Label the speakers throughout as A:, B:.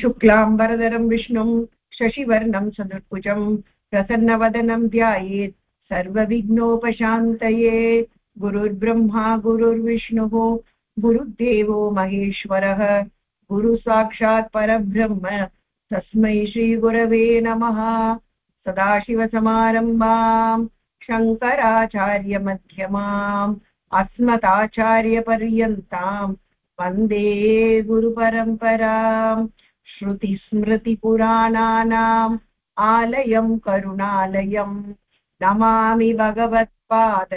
A: शुक्लाम्बरधरं विष्णुं शशिवर्णं सदुर्भुजं प्रसन्नवदनं ध्यायेत् सर्वविघ्नोपशान्तये गुरुर्ब्रह्मा, गुरुर्विष्णुः गुरुदेवो महेश्वरः। गुरुसाक्षात् परब्रह्म, तस्मै श्रीगुरवे नमः। सदाशिवसमारम्भाम्, शङ्कराचार्यमध्यमाम्, अस्मदाचार्यपर्यन्ताम्, वंदे गुरुपरम्पराम्। श्रुतिस्मृतिपुराणानाम् आलयम् करुणालयम् नमामि भगवत्पाद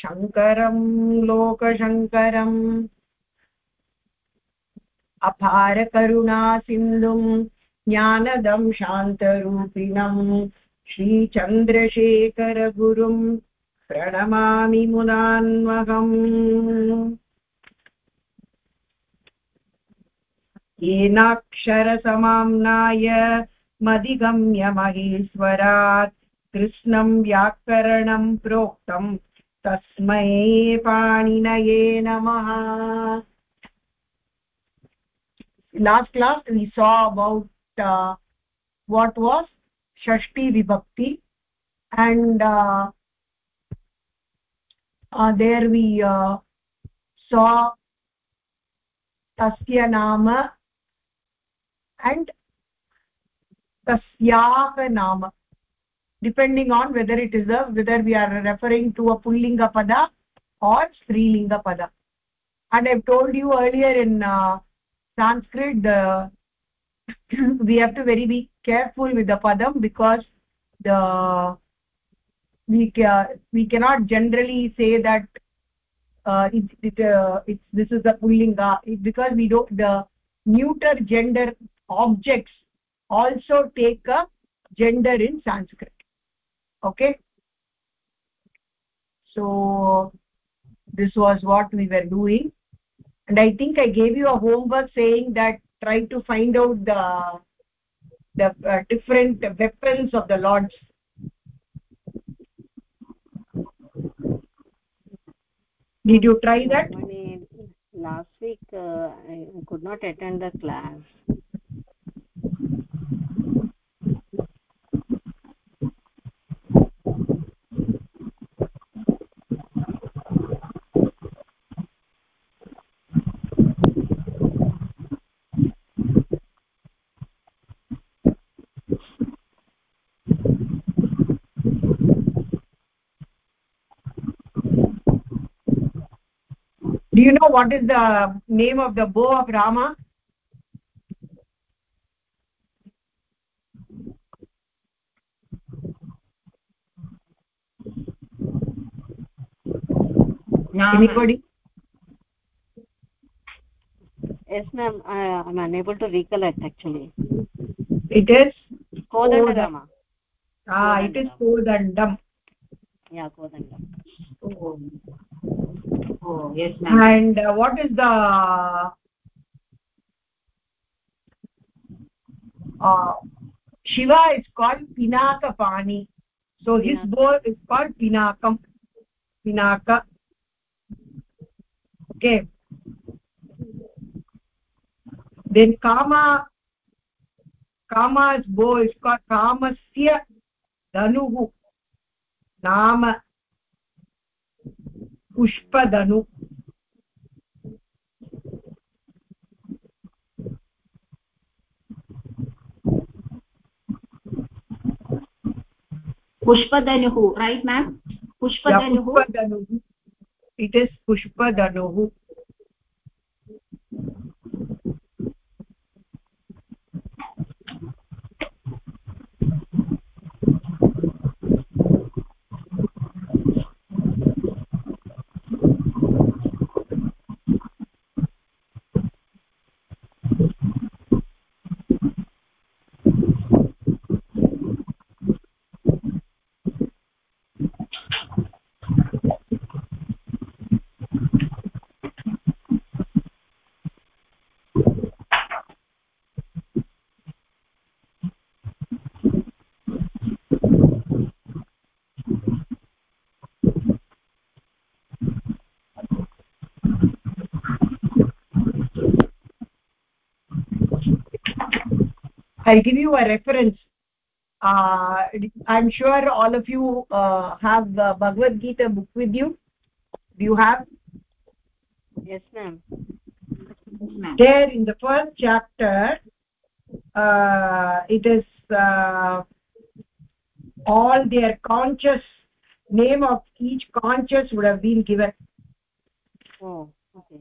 A: शङ्करम् लोकशङ्करम् अपारकरुणासिन्धुम् ज्ञानदं शान्तरूपिणम् श्रीचन्द्रशेखरगुरुम् प्रणमामि मुदान्वहम् येनाक्षरसमाम्नाय मदिगम्य महेश्वरात् कृष्णम् व्याकरणम् प्रोक्तम् तस्मै पाणिनये नमः about uh, what was shashti vibhakti and uh, uh, there we uh, saw tasya nama and tasyaah nama depending on whether it is a whether we are referring to a pullinga pada or strilinga pada. And i've told you earlier in uh, sanskrit the we have to very be careful with the padam because the we ca we cannot generally say that uh, it, it, uh, it's this is the pullinga. It, because we don't the neuter gender objects also take a gender in sanskrit. Okay? So this was what we were doing. And i think i gave you a homework saying that try to find out the the uh, different weapons of the lords. Did you try that?
B: Last week uh, i could not attend the class
A: do you know what is the name of the bow of rama anybody
B: yes ma'am i am unable to recollect actually
A: it is
B: kodandarama
A: ah it is kodandam
B: yeah kodandam
A: oh,
C: oh yes ma'am.
A: And uh, what is the uh, shiva is called pinakapani so his bow is called pinakam pinaka. Okay. Then kama kama's bow is called kamasya dhanuhu नाम पुष्पधनु
C: pushpadanuh right ma'am pushpadanuh
A: pushpadanuh it is pushpadanuh i'll give you a reference. Uh, i'm sure all of you uh, have the bhagavad gita book with you. Do you have?
B: Yes ma'am.
C: Yes
A: there in the first chapter uh, it is uh, all their conscious name of each conscious would have been given.
B: Oh okay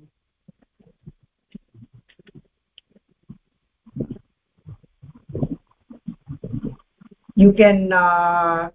A: you can uh,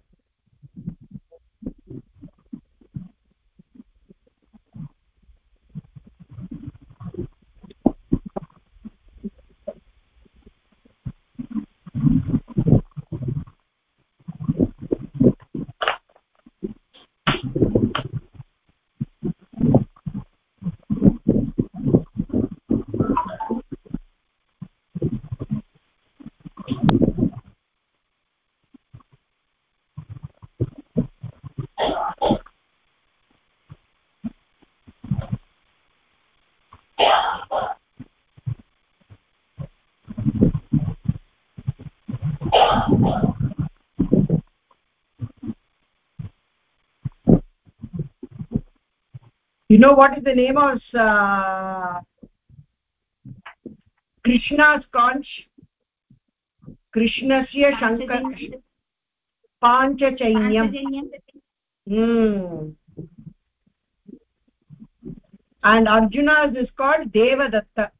A: you know what is the name of uh, krishna's conch? Krishnasya shankar panchachainyam hmm. And Arjuna's is called devadatta.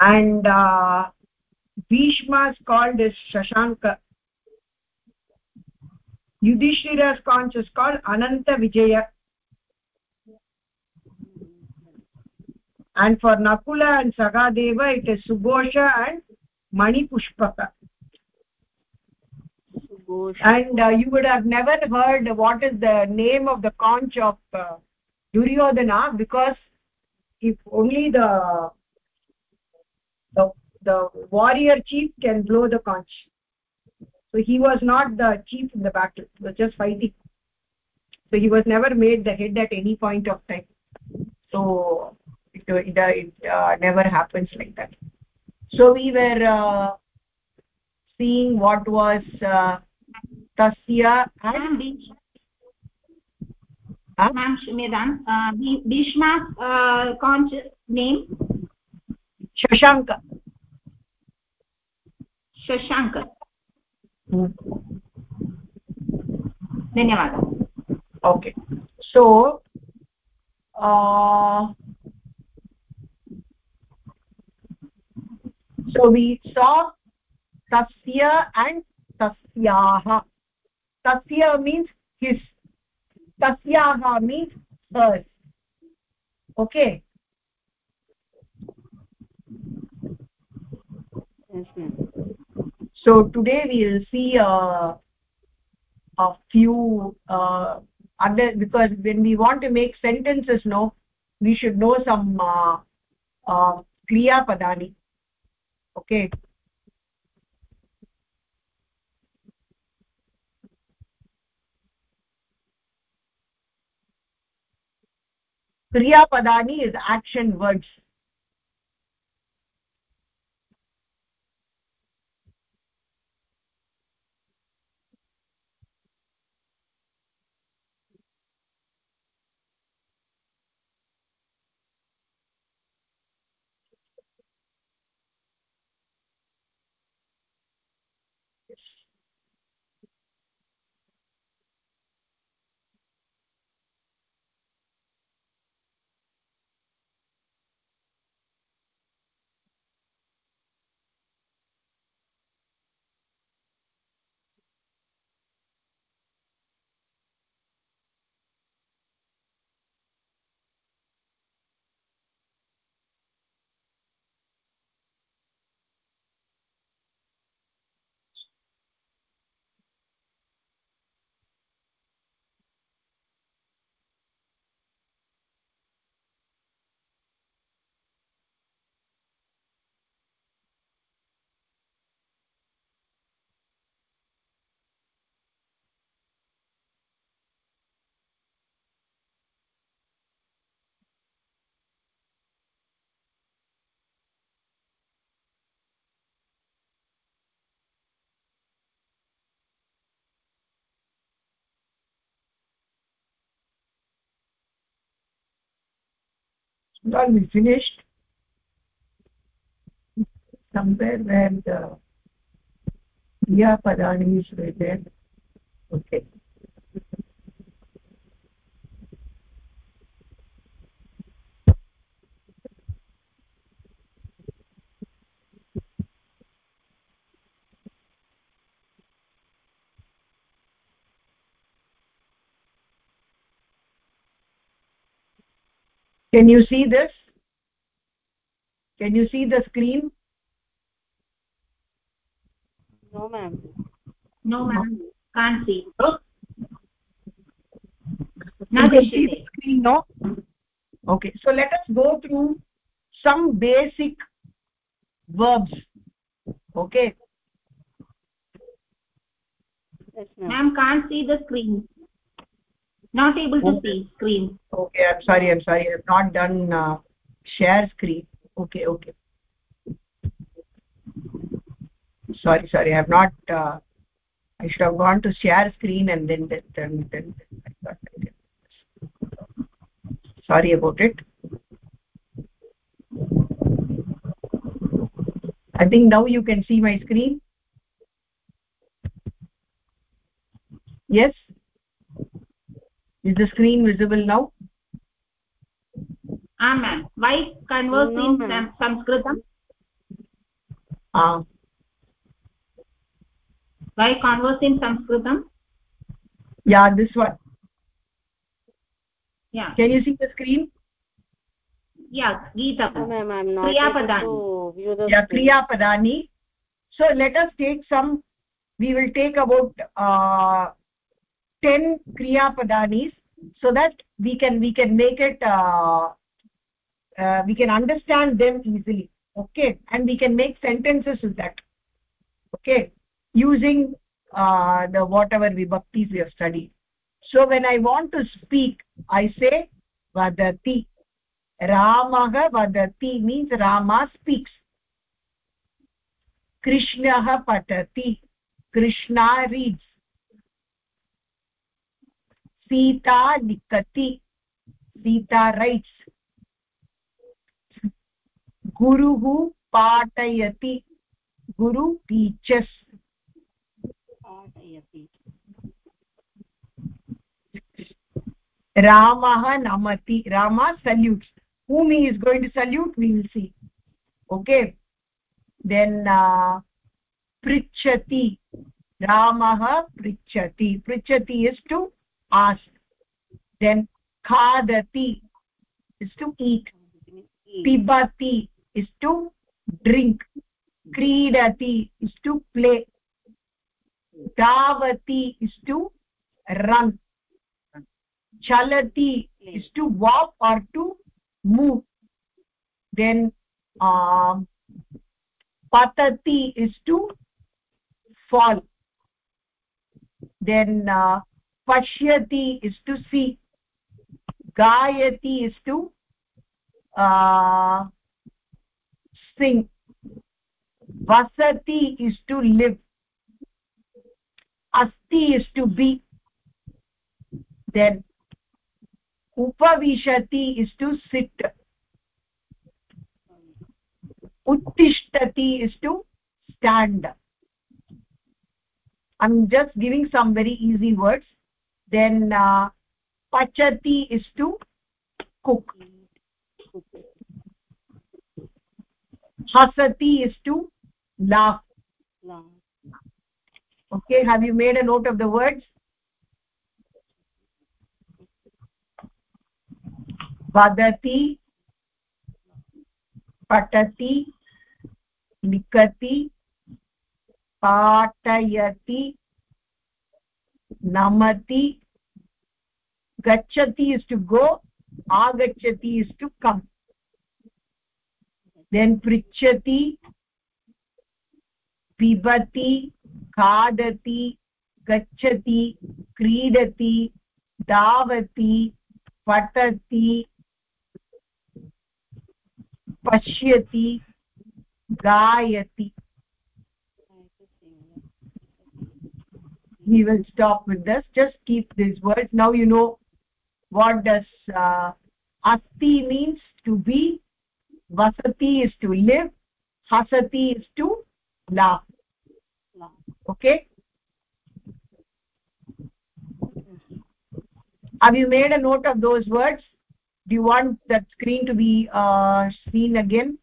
A: And uh, bhishma is called as shashanka. Yudhishthira's conch is called ananta vijaya. And for nakula and sagadeva it is sughosha and mani pushpaka and uh, you would have never heard what is the name of the conch of uh, duryodhana because if only the the the warrior chief can blow the conch. So he was not the chief in the battle he was just fighting. So he was never made the head at any point of time. So it, it, it uh, never happens like that. So we were uh, seeing what was uh, tasya and
C: ma'am. Shmedam uh, bhishma's uh, conch name
A: shashanka
C: Shashank धन्यवादः
A: okay so uh, so we saw tasya and tasyah tasya means his tasyah means hers okay So today we will see uh, a few uh, other because when we want to make sentences no we should know some uh, uh, kriya padani. Okay? Kriya padani is action words well we finished. Somewhere where the kriya padani is written. Okay can you see this? Can you see the screen?
B: No ma'am.
C: No ma'am. Can't see.
A: No
C: not
A: you see
C: the
A: the screen no? Okay so let us go through some basic verbs okay?
B: Yes ma'am.
C: Ma'am can't see the screen not able to
A: Okay.
C: see screen.
A: Okay i'm sorry i'm sorry. I've not done uh, share screen. Okay okay. Sorry sorry. I have not uh, i should have gone to share screen and then then then, then I thought I did. sorry about it. I think now you can see my screen. Yes is the screen visible now?
C: Ah ma'am. Why converse
B: no,
C: in sanskritam
A: ah.
C: Why converse sanskritam
A: yeah this one.
C: Yeah.
A: Can you see the screen?
C: Yeah
B: gita ma'am ma'am no
C: kriya padani.
A: yeah kriya padani. So let us take some we will take about uh, 10 kriya padanis so that we can we can make it uh, uh, we can understand them easily okay? And we can make sentences with that okay? Using uh, the whatever vibhaktis we have studied. So when i want to speak i say vadati. Ramah vadati means rama speaks. Krishnah patati. Krishna reads sita likati sita writes guruः पाठयति guru teaches
B: पाठयति
A: ramah namati rama salutes whom he is going to salute we will see okay then uh, prichati ramah prichati prichati is to ask then khadati is to eat pibati is to drink kridati is to play davati is to run chalati is to walk or to move then um, patati is to fall then uh, pashyati is to see gayati is to uh, sing vasati is to live asti is to be then upavishati is to sit uttishtati is to stand i'm just giving some very easy words then uh, pachati is to cook hasati is to laugh okay have you made a note of the words vadati patati likati पाठयति namati gachati is to go agachati is to come then prichati pibati khadati gachati क्रीडति धावति पठति पश्यति गायति we will stop with this. Just keep these words. Now you know what does uh, asti means to be vasati is to live hasati is to laugh okay? Have you made a note of those words? Do you want that screen to be uh, seen again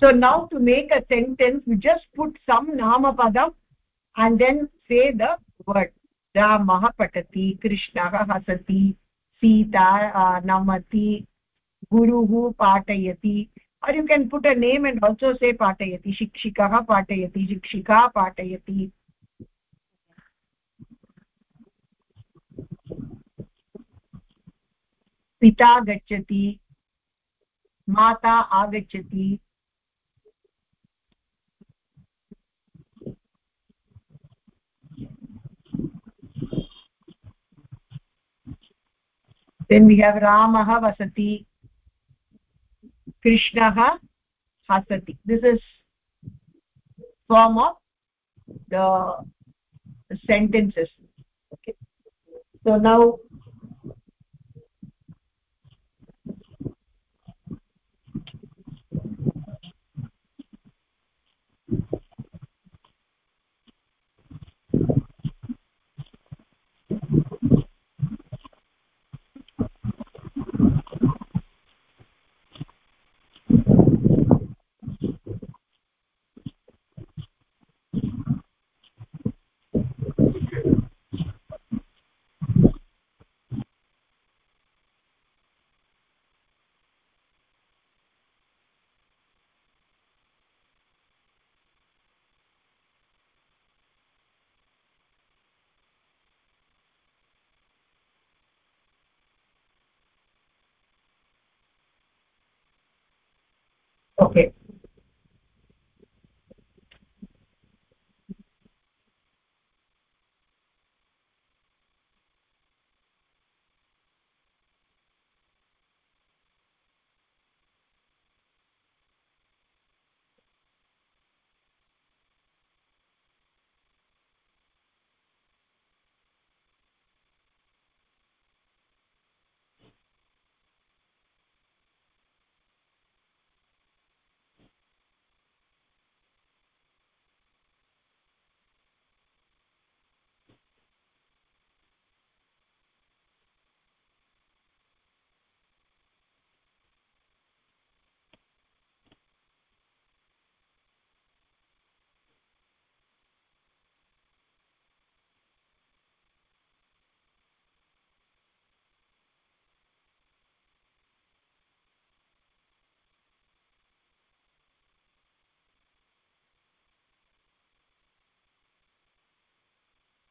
A: so now to make a sentence we just put some namapadam and then say the word ramah patati krishnah hasati sita uh, namati guruhu patayati or you can put a name and also say patayati shikshikah patayati shikshika patayati पिता गच्छति माता आगच्छति then we have ramah vasati. Krishnah hasati this is form of the, the sentences. Okay. So now okay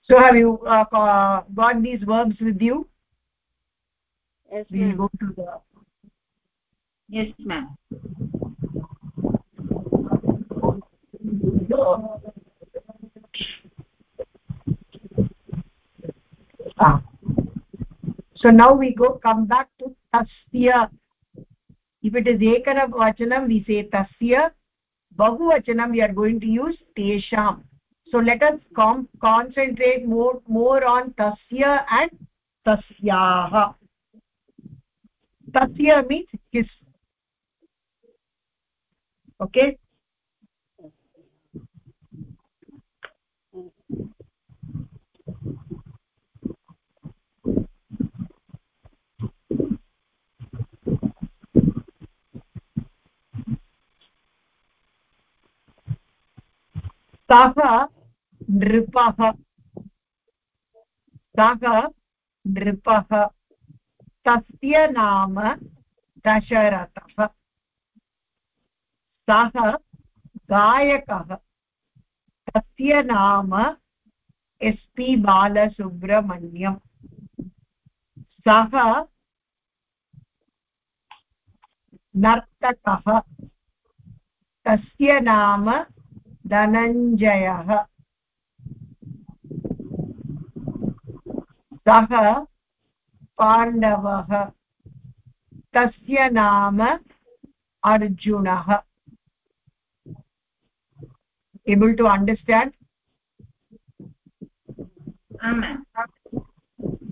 A: so have you uh, got these verbs with you?
B: Yes
A: we will go to the
C: yes ma'am.
A: Ah. so now we go come back to tasya. If it is ekana vachanam we say tasya. Bahuvachanam we are going to use tesham so let us concentrate more more on tasya and tasyah tasya means his. Okay? सः नृपः। सः नृपः। तस्य नाम दशरथः। सः गायकः। तस्य नाम एस् पि बालसुब्रह्मण्यम्। सः नर्तकः। तस्य नाम धनञ्जयः। सः पाण्डवः तस्य नाम अर्जुनः understand
C: आम्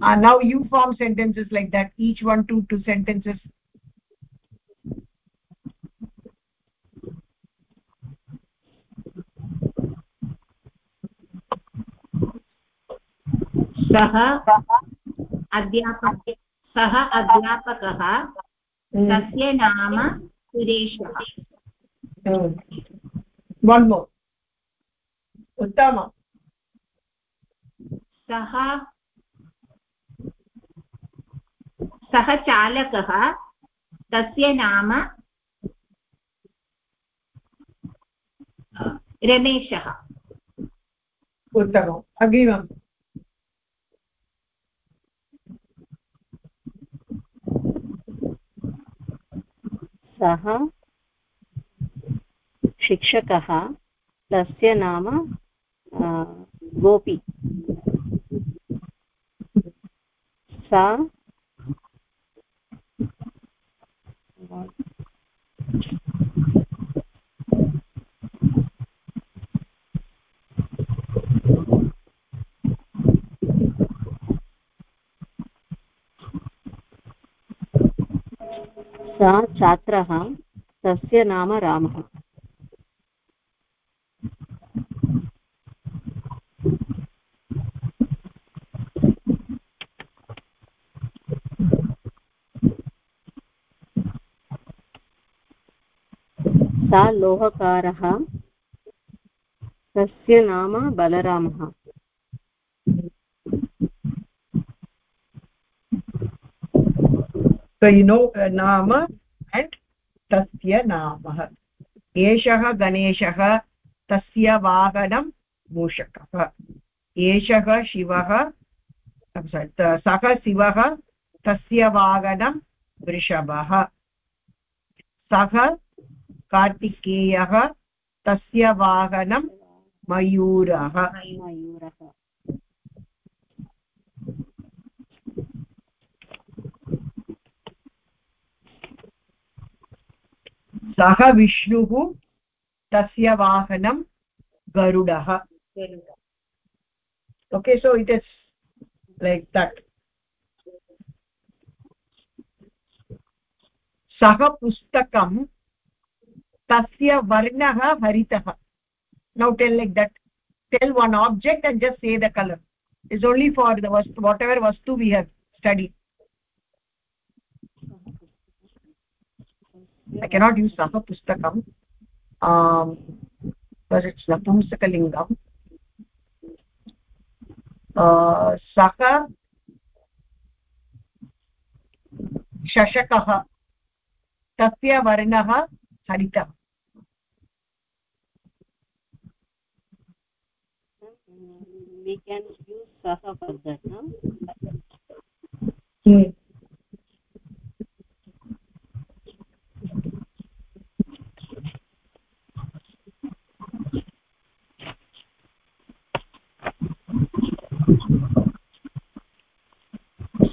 A: uh, now you form sentences like that each one two two sentences
C: सः अध्यापक सः अध्यापकः तस्य नाम सुरेशः।
A: more. Uttama.
C: सः सः चालकः तस्य नाम रमेशः।
A: उत्तमम् अग्रिमम्
B: सः शिक्षकः तस्य नाम गोपी। सा सा छात्रः तस्य नाम रामः। सा लोहकारः तस्य नाम बलरामः।
A: Uh, nama and tasya namah एषः गणेशः तस्य वाहनं मूषकः। एषः शिवः सः शिवः तस्य वाहनं वृषभः। सः कार्तिकेयः तस्य वाहनं मयूरः
B: मयूरः
A: सह विष्णु तस्य वाहनं गरुडः। Okay so it is like that सः पुस्तकं तस्य वर्णः हरितः। Now tell like that tell one object and just say the colour is only for the वस्तु वाट् एवर् वस्तु we have study I cannot use सः पुस्तकम् नपुंसकलिङ्गम् सः शशकः तस्य वर्णः हरितः
B: We can use Saha for that, no?
A: Hmm.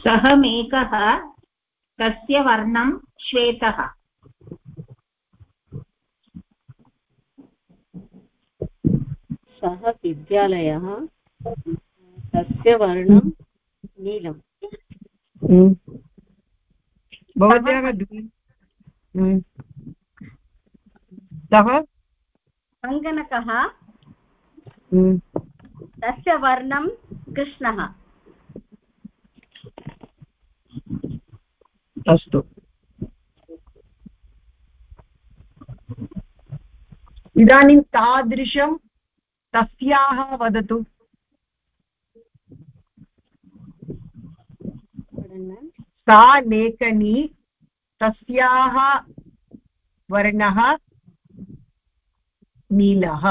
C: सः मेघः तस्य वर्णं श्वेतः
B: सः विद्यालयः तस्य वर्णं नीलम्
A: भवत्याः हम्म। सः
D: सङ्गणकः
A: हम्म।
D: तस्य वर्णं कृष्णः।
A: अस्तु। इदानीं तादृशं तस्याः वदतु। सा लेखनी तस्याः वर्णः नीलः।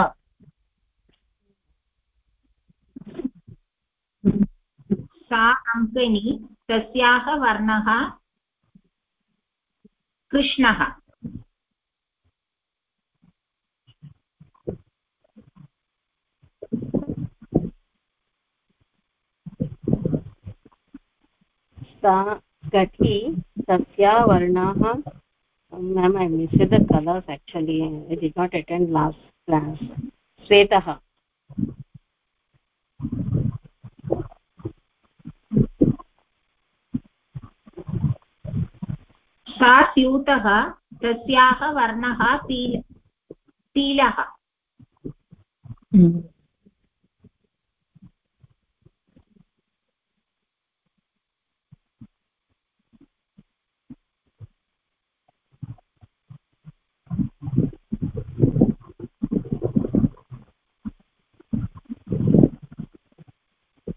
C: सा अङ्कनी तस्याः वर्णः कृष्णः।
B: सा कठी सस्या वर्णाः ma'am I miss the colours actually I did not attend last class श्वेतः।
C: सा स्यूतः तस्याः वर्णः पीलः पीलः hmm.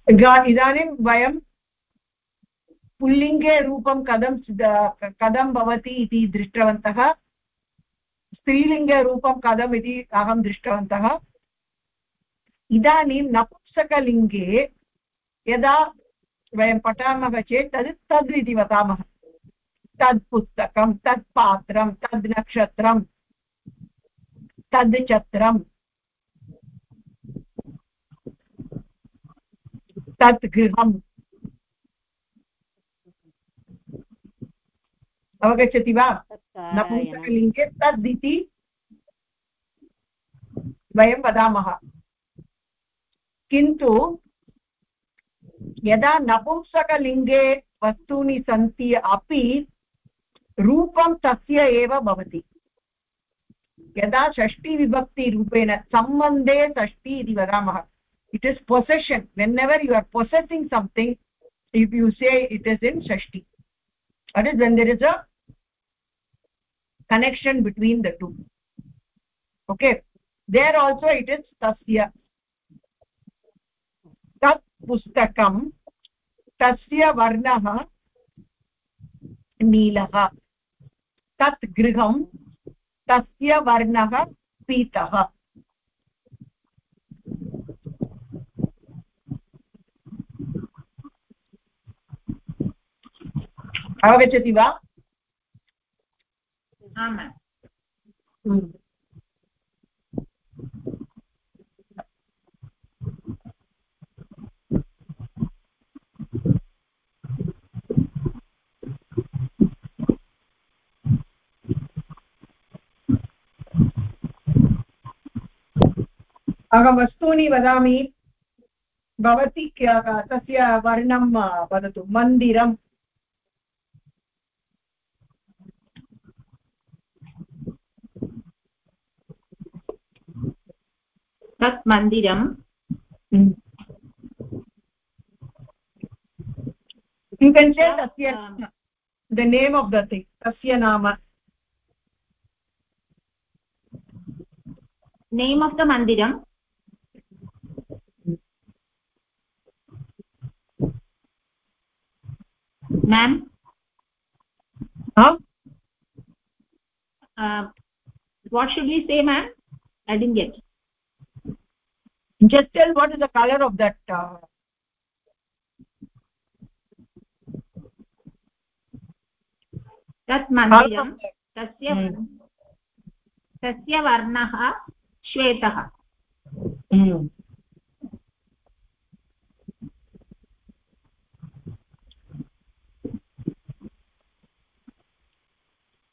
A: इदानीं वयं पुल्लिङ्गे रूपं कथं कथं भवति इति दृष्टवन्तः। स्त्रीलिङ्गे रूपं कथम् इति अहं दृष्टवन्तः। इदानीं नपुंसकलिङ्गे यदा वयं पठामः चेत् तद् तद् इति वदामः। तद् पुस्तकं तत् पात्रं, तद् नक्षत्रं, तद् छत्रं तत् गृहम् अवगच्छति वा? नपुंसकलिङ्गे तद् इति वयं वदामः। किन्तु यदा नपुंसकलिङ्गे वस्तूनि सन्ति अपि रूपं तस्य एव भवति। यदा षष्टिविभक्तिरूपेण सम्बन्धे षष्टि इति वदामः। It is possession whenever you are possessing something if you say it is in shashti that is when there is a connection between the two okay there also it is tasya tat pustakam tasya varnah नीलः तत् गृहं तस्य वर्णः पीतः अवगच्छति वा?
C: आम्
A: हम्म। अहं वस्तूनि वदामि। भवती तस्य वर्णं वदतु। मन्दिरं
C: मन्दिरं
A: you can say tasya the name of the thing tasya nama
C: name of the mandiram ma'am
A: huh
C: uh, what should we say ma'am i didn't get
A: just tell what is the color of that uh,
C: तत् मन्दिरं तस्य तस्य वर्णः श्वेतः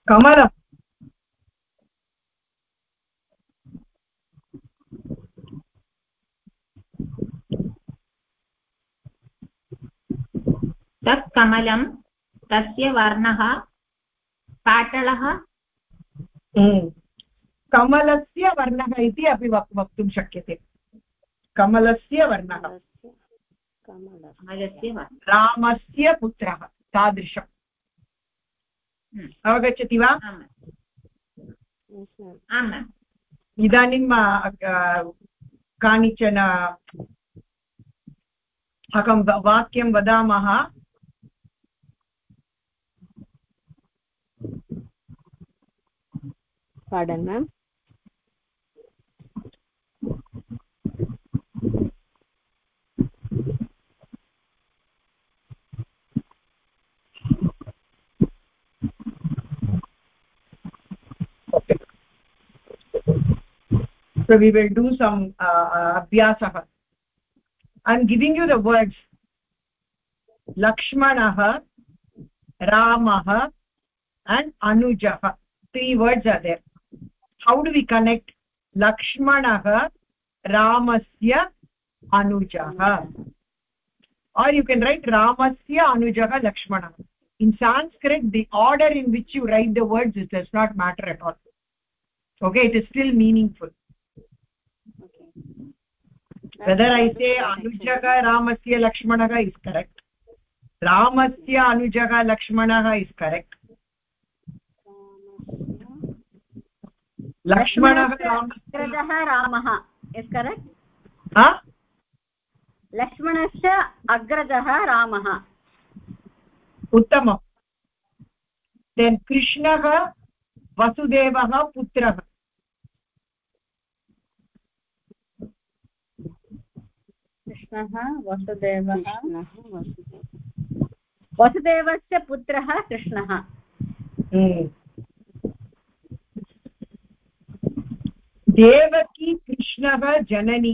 A: कमलम्
C: तत् कमलं तस्य वर्णः पाटलः।
A: कमलस्य वर्णः इति अपि वक्तुं शक्यते। कमलस्य वर्णः।
B: कमलस्य
A: रामस्य पुत्रः तादृशम्। अवगच्छति वा?
C: आम्।
A: इदानीं कानिचन अहं वाक्यं वदामः।
B: Pardon ma'am
A: okay so we will do some uh, abhyasah i'm giving you the words lakshmanah ramah and anujah three words are there how do we connect लक्ष्मणः रामस्य अनुजः आर् यु केन् रैट् रामस्य अनुजः लक्ष्मणः in Sanskrit the order in which you write the words it does not matter at all okay it is still meaningful whether I say अनुजः रामस्य लक्ष्मणः is correct रामस्य अनुजः लक्ष्मणः इस् करेक्ट्
D: अग्रजः रामः। इस् करेक्ट् लक्ष्मणस्य अग्रजः रामः।
A: उत्तमम्। देन् कृष्णः वसुदेवः पुत्रः।
D: कृष्णः वसुदेवः।
B: वसुदेव
D: वसुदेवस्य पुत्रः कृष्णः।
A: देवकी कृष्णः जननी।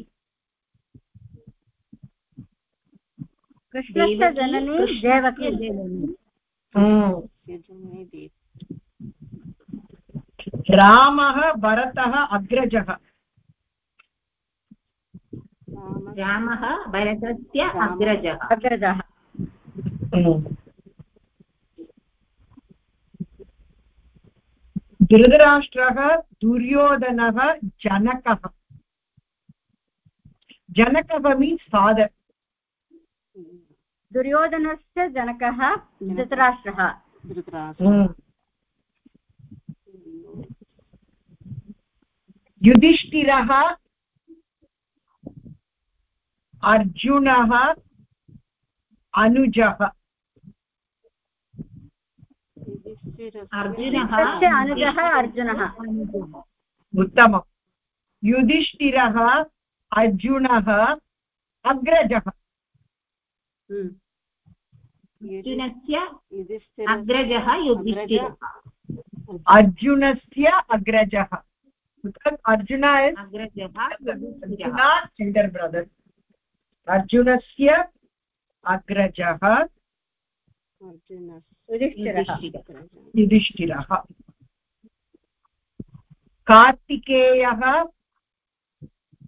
D: कृष्णस्य जननी देवकी
B: यजमानी देव
A: रामः भरतः अग्रजः।
B: रामः
C: रामः भरतस्य अग्रजः।
D: अग्रजः
A: धृतराष्ट्रः दुर्योधनः जनकः। जनकः मीन्स् फादर्
D: दुर्योधनस्य जनकः धृतराष्ट्रः।
B: धृतराष्ट्रः।
A: युधिष्ठिरः अर्जुनः अनुजः।
C: अर्जुनः
D: अनुजः अर्जुनः।
A: उत्तमं युधिष्ठिरः अर्जुनः अग्रजः।
C: अर्जुनस्य
B: युधिष्ठिरस्य
C: अग्रजः युधिष्ठिरः।
A: अर्जुनस्य अग्रजः। is
C: अग्रजः
A: अर्जुनस्य अग्रजः।
B: अर्जुनस्य
D: युधिष्ठिरः।
A: कार्तिकेयः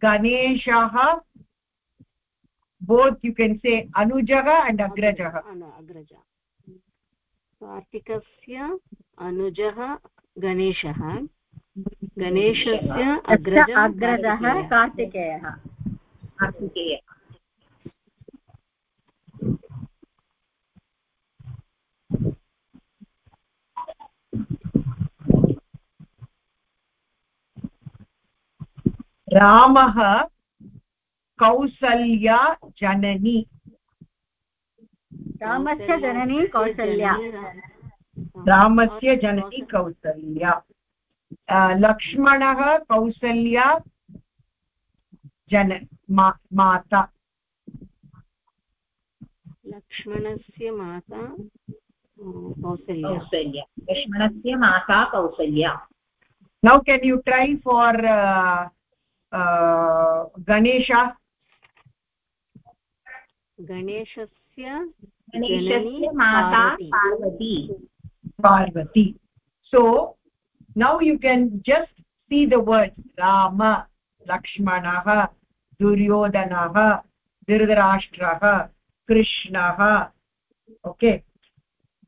A: गणेशः both you can say anujah and agrajah
B: अनु- अग्रज। कार्तिकस्य अनुजः गणेशः। गणेशस्य अग्रजः
D: अग्रजः कार्तिकेयः।
C: कार्तिकेय।
A: रामः कौसल्या जननी।
D: रामस्य जननी कौसल्या।
A: रामस्य जननी कौसल्या। लक्ष्मणः कौसल्या जन मा- माता।
B: लक्ष्मणस्य माता कौसल्या।
C: कौसल्या। लक्ष्मणस्य माता Kausalya.
A: Now can you try for uh, uh, ganesha
B: गणेशस्य
C: गणेशस्य माता Parvati
A: parvati so now you can just see the words rama lakshmanah duryodhanah dhritarashtrah krishnah okay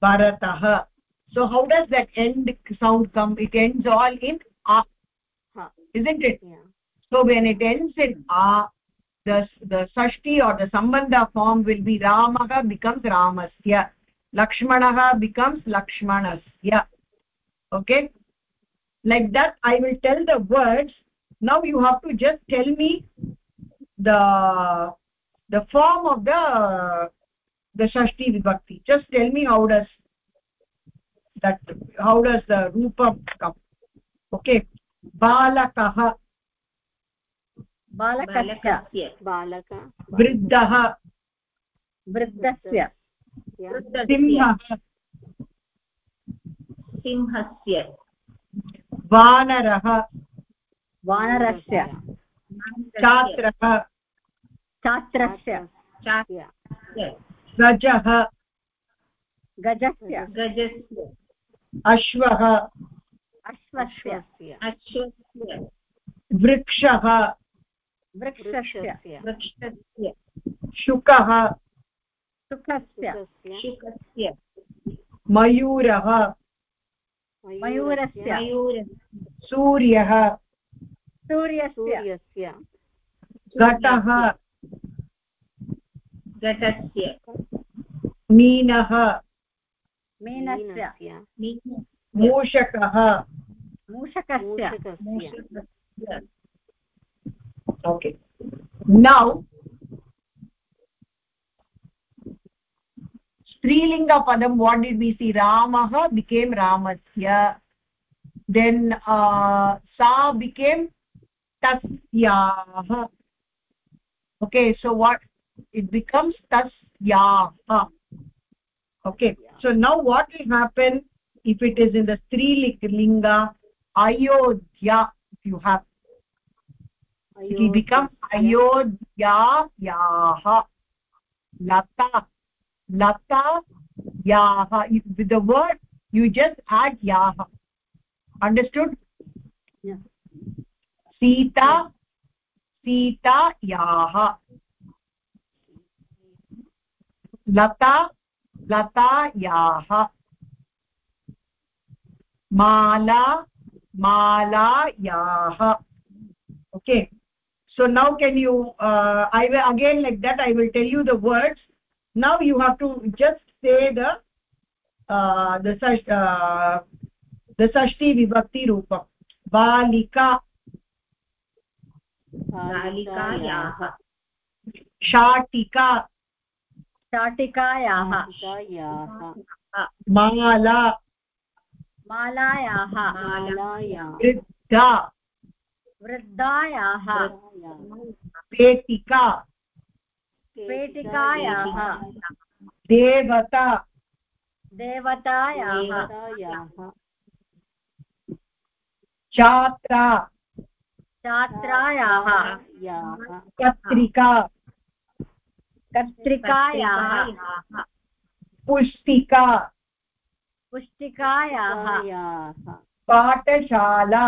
A: bharatah so how does that end sound come it ends all in a
B: Ha.
A: isn't it
B: Yeah.
A: So when it ends in a the the sashti or the sambandha form will be ramah becomes ramasya. Lakshmanah becomes lakshmanasya. Okay? Like that i will tell the words. Now you have to just tell me the the form of the the shashti vibhakti. Just tell me how does that how does the rupa come? Okay? Balakah
D: बालकस्य।
B: बालक।
A: वृद्धः।
D: वृद्धस्य।
C: वृद्धस्य।
A: सिंहः।
C: सिंहस्य।
A: वानरः।
D: वानरस्य।
A: छात्रः।
D: छात्रस्य।
A: गजः।
D: गजस्य।
C: गजस्य।
A: अश्वः।
D: अश्वस्य।
B: अश्वस्य।
A: वृक्षः।
D: वृक्षस्य।
C: वृक्षस्य।
A: शुकः।
B: शुकस्य।
C: शुकस्य।
A: मयूरः।
D: मयूरस्य।
C: मयूरस्य
A: सूर्यः।
D: सूर्यस्य।
A: घटः।
C: घटस्य।
A: मीनः।
D: मीनस्य।
A: मूषकः।
D: मूषकस्य।
A: Okay. Now strilinga padam what did we see? Ramah became ramasya. Then uh, sa became tasyah okay so what? It becomes tasyah okay so now what will happen if it is in the strilinga ayodhya if you have become अयोध्यायाः लता लता याः is with third you just add याः understood
D: Sita
A: Sita याः लता लता याः माला माला याः okay okay. so now can you uh, i will again like that i will tell you the words now you have to just say the uh, the sash- uh, the sashti vibhakti roopa balika
C: बालिकायाः
A: shatika
D: शाटिकायाः
B: शाटिकायाः
A: mala
D: मालायाः
B: मालायाः
A: वृद्धा
D: वृद्धायाः
A: पेटिका
D: पेटिकायाः
A: देवता
D: देवतायाः
A: छात्रा
D: छात्रायाः
B: याः
A: पत्रिका
D: कत्रिकायाः
A: पुस्तिका
D: पुस्तिकायाः
A: पाठशाला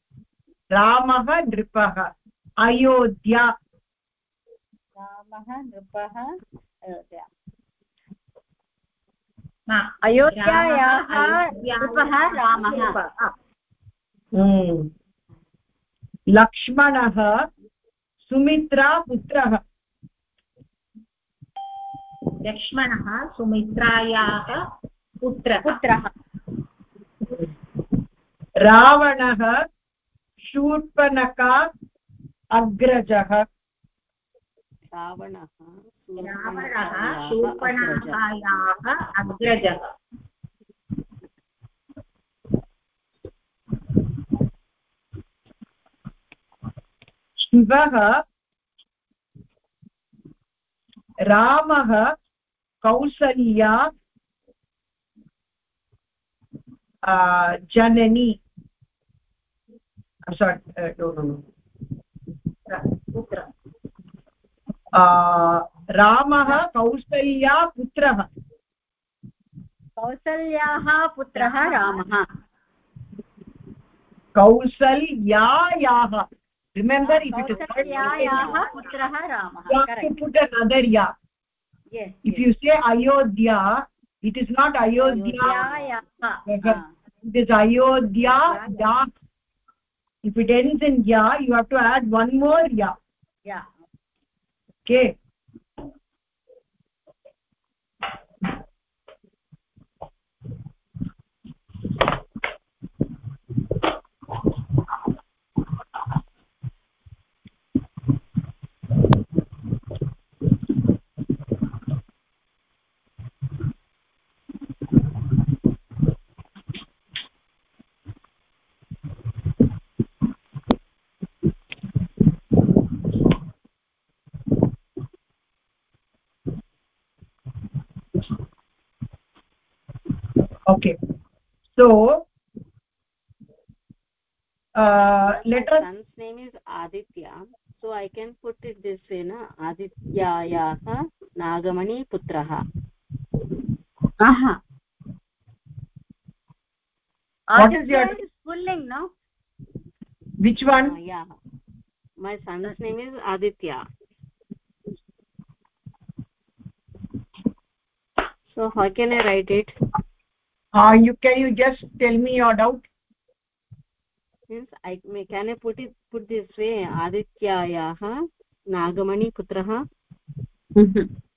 D: रामः नृपः। अयोध्या।
C: हा,
D: अयोध्यायाः
C: अयोध्यायाः
D: नृपः रामः।
A: Hmm. लक्ष्मणः सुमित्रा पुत्रः।
C: लक्ष्मणः सुमित्रायाः पुत्रः।
D: पुत्रः।
A: रावणः शूर्पणखा अग्रजः।
B: रावणः
C: रावणः
B: शूर्पणखायाः
C: अग्रजः।
A: शिवः रामः कौसल्या आ, जननी sorry no no no रामः कौसल्या पुत्रः
D: कौसल्याः पुत्रः रामः
A: कौसल्यायाः is
D: कौसल्यायाः पुत्रः रामः Yes,
A: if
D: yes.
A: you say ayodhya it is not ayodhya
D: अयोध्यायाः
A: Yes,
D: हा.
A: it is ayodhya ya if it ends in ya you have to add one more ya
D: Yeah.
A: okay okay so uh let us
B: son's name is aditya so i can put it this way na adityayah nagamani putrah
D: aha
A: What is your-
D: Aditya is pulling no
A: which one
B: uh, yeah my son's name is aditya so how can i write it
A: uh you can you just tell me your doubt
B: means i may can i put it put this way adityayah nagamani putrah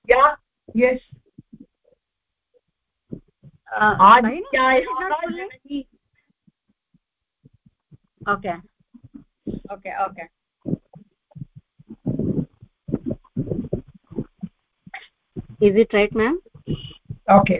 A: yeah yes
D: uh, okay okay okay
B: is it right ma'am
A: okay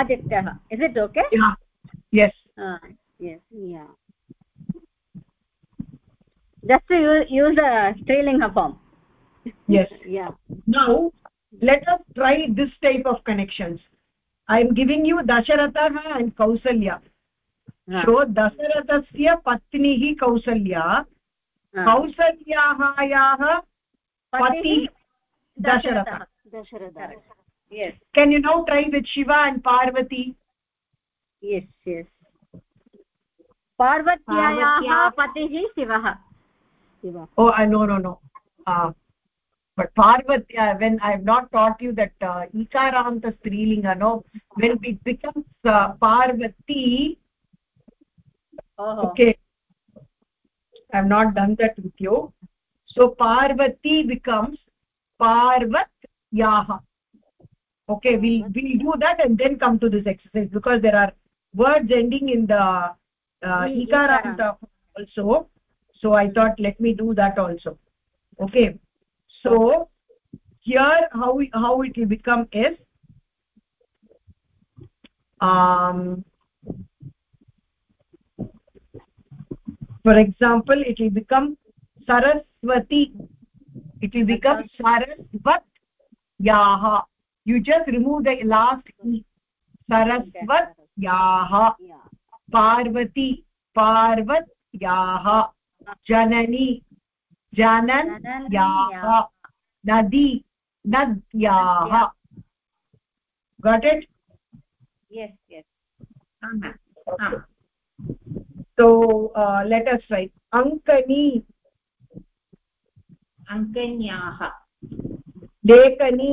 D: adityah is it okay
A: yeah yes
D: uh, yes
B: yeah
D: just to use, use the strilinga form
A: yes
B: yeah
A: now let us try this type of connections i am giving you dasharatha and kausalya
D: Ah.
A: so dasarathasya patniः kausalya
D: Ah.
A: कौसल्याः पति dasharatha
B: dasharatha
D: yes
A: can you now try with shiva and parvati
D: yes yes
C: पार्वत्याः
D: पतिः शिवः
B: shiva
A: oh uh, no no no uh, but parvati uh, when i have not taught you that uh, ikaranta strilinga no when it becomes uh, parvati
D: oh
A: okay i have not done that with you so parvati becomes parvat yaha okay we'll we'll do that and then come to this exercise because there are words ending in the uh, ikaranta also. So i thought let me do that also. Okay. So here how we- how it will become is um for example it will become saraswati. It will become sarasvat yaha you just remove the last e sarasvat yaha parvati parvat yaha janani janan yaha nadi nadyaha got it
D: yes yes
A: okay. so uh, let us try ankani
C: अङ्कन्याः
A: lekani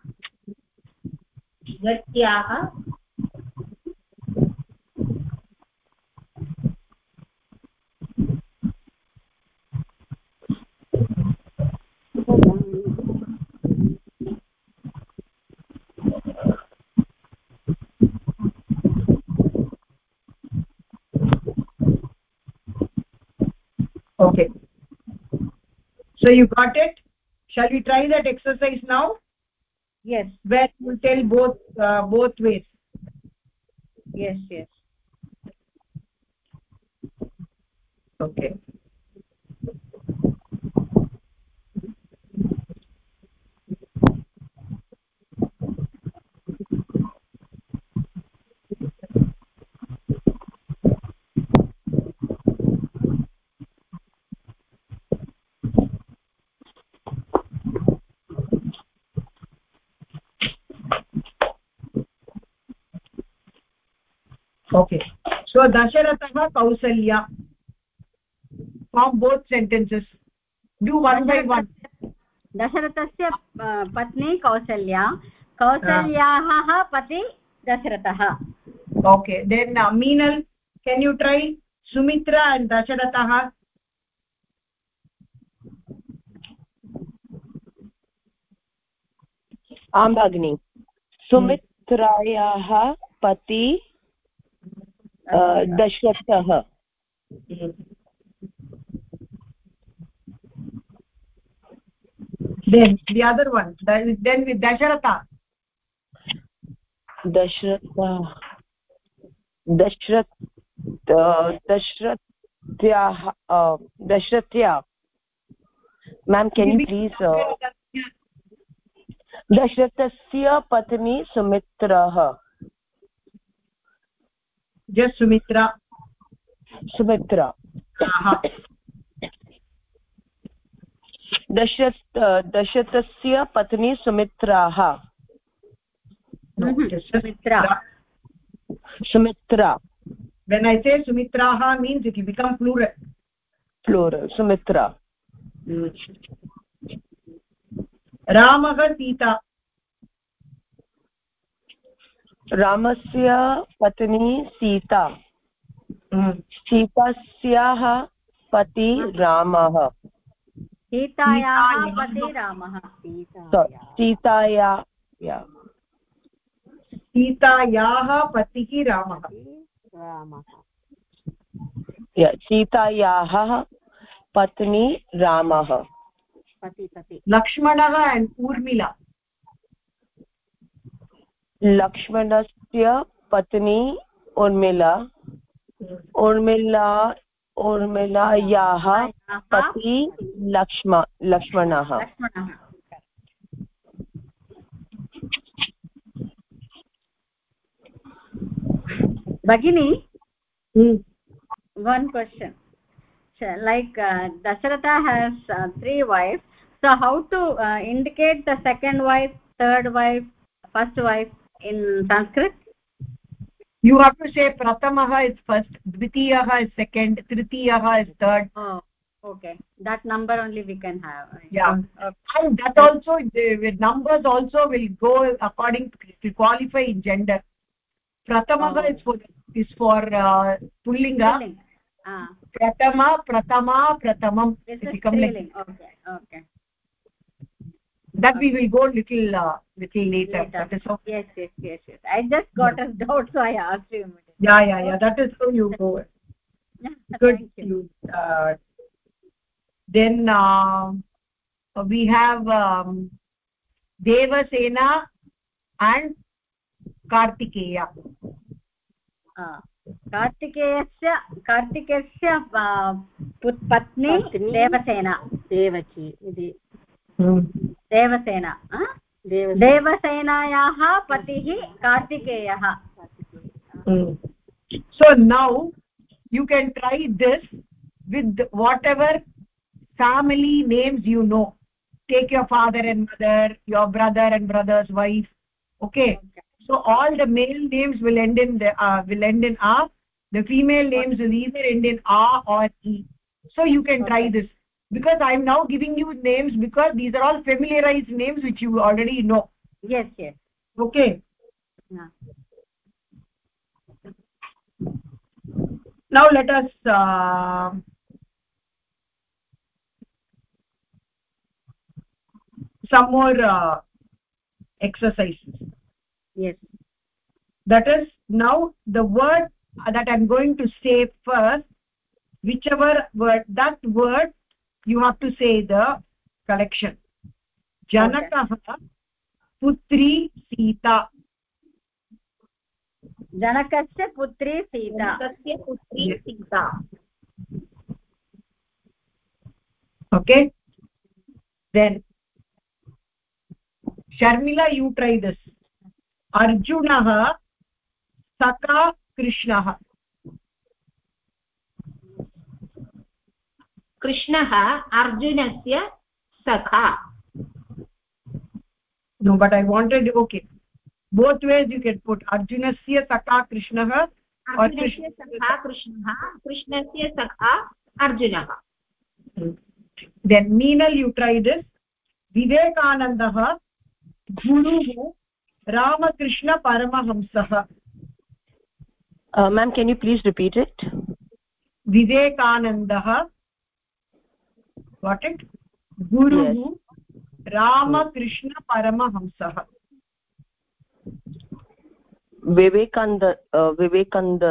C: गत्याः
A: okay so you got it shall we try that exercise now
D: Yes
A: where you tell both uh, both ways.
D: Yes yes.
A: Okay okay so दशरथः Kausalya from both sentences do one by one
D: दशरथस्य पत्नी कौसल्या कौसल्याः पति दशरथः
A: okay then Meenal can you try Sumitra and दशरथः
E: आं भगिनि सुमित्रायाः पति दशरथः
A: then the other one then with dasharatha.
E: Dasharatha. Dasharatha दशरथ्याः दशरथ्या। मेम् केन् यु प्लीस् दशरथस्य पत्नी सुमित्रः।
A: जस्ट सुमित्रा।
E: सुमित्रा। हाँ। दशरथ दशरथस्य पत्नी सुमित्राः।
D: हम्म।
E: सुमित्रा।
A: सुमित्रा। वेन् ऐ सुमित्राः मीन्स् इट् बिकम् फ्लूर
E: फ्लूर सुमित्रा।
A: रामः सीता।
E: रामस्य पत्नी सीता। सीतास्याः पति रामः।
D: सीतायाः पति रामः।
E: सीताया
A: सीतायाः पतिः रामः।
B: रामः।
E: सीतायाः पत्नी रामः।
B: पति पति।
A: लक्ष्मणः एण्ड् ऊर्मिला
E: लक्ष्मण पत्नी उर्मिला। उर्मिला उर्मिलायाः पति लक्ष्म
D: भगिनी one question like Dasharatha has three wife so how to indicate the second wife third wife first wife in sanskrit?
A: You have to say pratamah is first dvitiyah is second tritiyah is third.
D: Oh okay. That number only we can have.
A: Yeah. Okay. and that also the numbers also will go according to, qualify in gender. Pratamah oh. is for is for uh, pullinga.
D: Ah.
A: Pratama pratama pratamam.
D: This is striling. Okay okay
A: that we will go little uh, little later, later.
D: that is okay yes yes yes yes i just got yeah. a doubt so i asked you
A: yeah yeah yeah that is how you go good
D: Thank you.
A: Uh, then uh, we have um, devasena and kartikeya
D: कार्तिकेयस्य कार्तिकेयस्य पत्नी देवसेना
B: देवकी इति
D: देवसेना देवसेनायाः पतिः कार्तिकेयः
A: so now you can try this with whatever family names you know take your father and mother your brother and brother's wife okay, okay. so all the male names will end in the uh, will end in a the female names will either end in a or e so you can try this because i'm now giving you names because these are all familiarized names which you already know.
D: Yes yes.
A: Okay.
D: Yeah.
A: now let us uh, some more uh, exercises.
D: Yes.
A: That is now the word that i'm going to say first whichever word that word you have to say the collection janakah okay. putri sita
D: जनकस्य पुत्री सीता
C: जनकस्य पुत्री Sita
A: okay then sharmila you try this arjunah saka krishnah
C: कृष्णः अर्जुनस्य सखा
A: no but i wanted okay both ways you can put arjunasya saka krishnah or
C: अर्जुनस्य सखा कृष्णः कृष्णस्य सखा अर्जुनः
A: then meenal you try this vivekanandah guruः ramakrishna paramahamsah
E: uh, ma'am can you please repeat it
A: vivekanandah guruः
E: yes.
A: ramakrishna paramahamsah
E: Vivekananda Vivekananda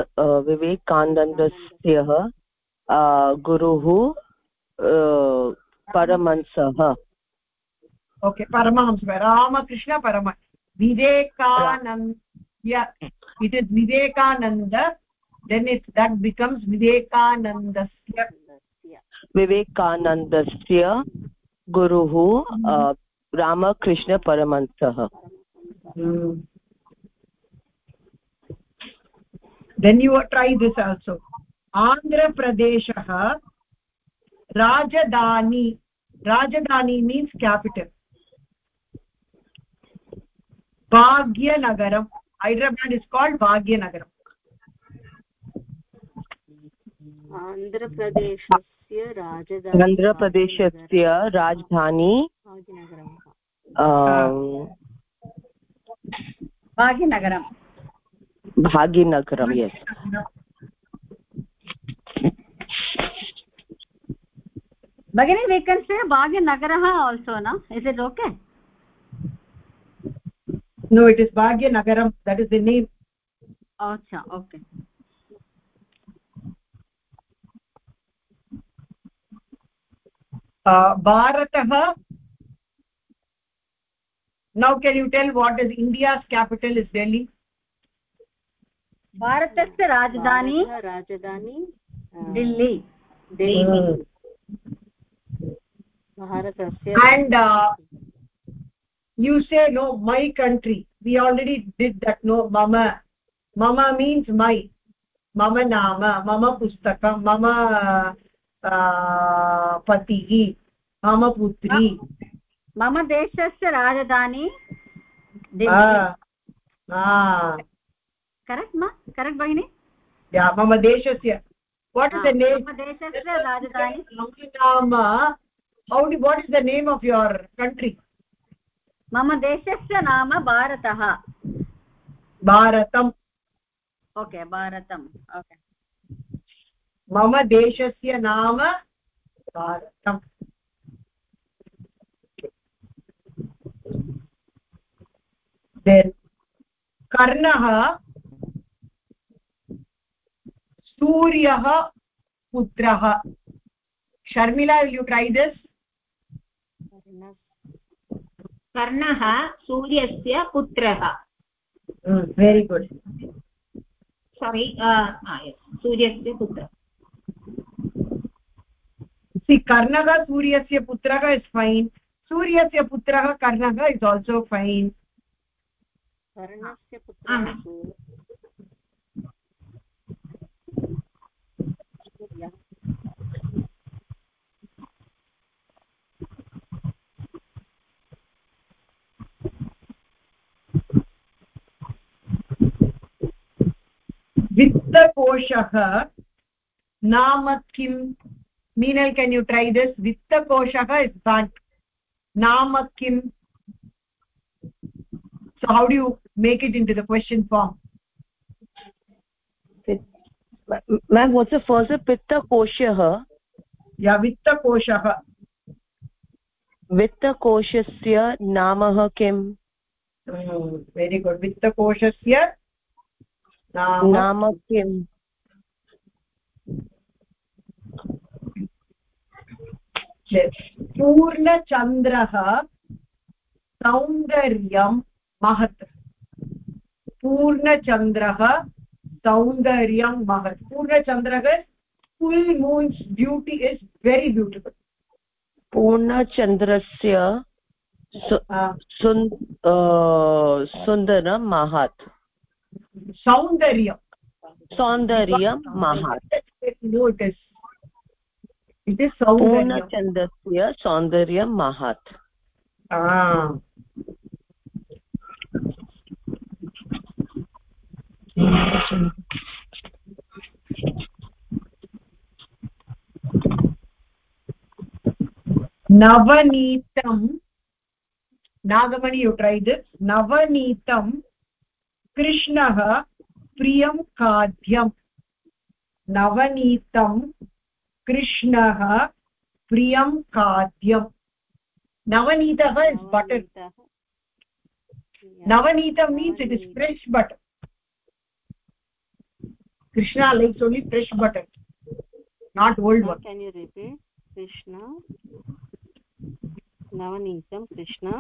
E: विवेकानन्दस्य गुरुः परमंसः
A: okay Paramhans Ramakrishna परम Vivekananda it is Vivekananda then it's that becomes विवेकानन्दस्य
E: विवेकानन्दस्य गुरुः रामकृष्णपरमंसः
A: then you try this also andhra pradeshah rajdhani rajdhani means capital bhagyanaгаram hyderabad is called bhagyanagaram
B: आन्ध्रप्रदेशस्य राजधानी
D: भाग्यनगरं
E: भाग्यनगरं yes
D: भगिनी we can say भाग्यनगरः also न is it okay
A: no it is भाग्यनगरं that is the name
D: अच्छा okay
A: bharatah now can you tell what is india's capital is delhi
D: भारतस्य राजधानी
B: राजधानी
D: दिल्ली
B: दिल्ली भारतस्य
A: and uh, you say no my country we already did that no mama mama means my mama nama mama pustakam mama uh, patihi मम पुत्री।
D: मम देशस्य राजधानी correct मा? करेक्ट् भगिनि मम देशस्य। वाट्
A: इस् देशस्य राजधानी। What is the name of your country
D: मम देशस्य नाम भारतः।
A: भारतम्।
D: ओके भारतम्। ओके
A: मम देशस्य नाम भारतम्। Then कर्णः सूर्यः पुत्रः। Sharmila will you try this
C: कर्णः सूर्यस्य पुत्रः।
A: वेरि गुड्
C: सारी सूर्यस्य पुत्रः।
A: सि कर्णः सूर्यस्य पुत्रः इस् फैन् सूर्यस्य पुत्रः कर्णः इस् आल्सो फैन्
B: कर्णस्य पुत्रः
A: वित्तकोशः नाम किं Meenal can you try this वित्तकोशः is नाम किम्? So how do you make it into the question form
E: ma'am what's the first pitta koshah
A: yeah vittakoshah
E: वित्तकोशस्य नामः किम्
A: वेरि गुड् वित्तकोशस्य
E: नाम किम्
A: पूर्णचन्द्रः सौन्दर्यं महत्। पूर्णचन्द्रः सौन्दर्यं महत्। पूर्णचन्द्रः full moon's beauty is very beautiful
E: पूर्णचन्द्रस्य सुन्दरं महत्।
A: सौन्दर्यं।
E: सौन्दर्यं महत्। पूर्णचन्द्रस्य सौन्दर्यं महत्।
A: नवनीतं नागमणि यु ट्रै दिस् नवनीतं कृष्णः प्रियं खाद्यम् नवनीतं कृष्णः प्रियं खाद्यम् नवनीतः is butter नवनीतं means it is fresh butter krishna likes only fresh butter not old one
B: can you repeat krishna navanitam krishna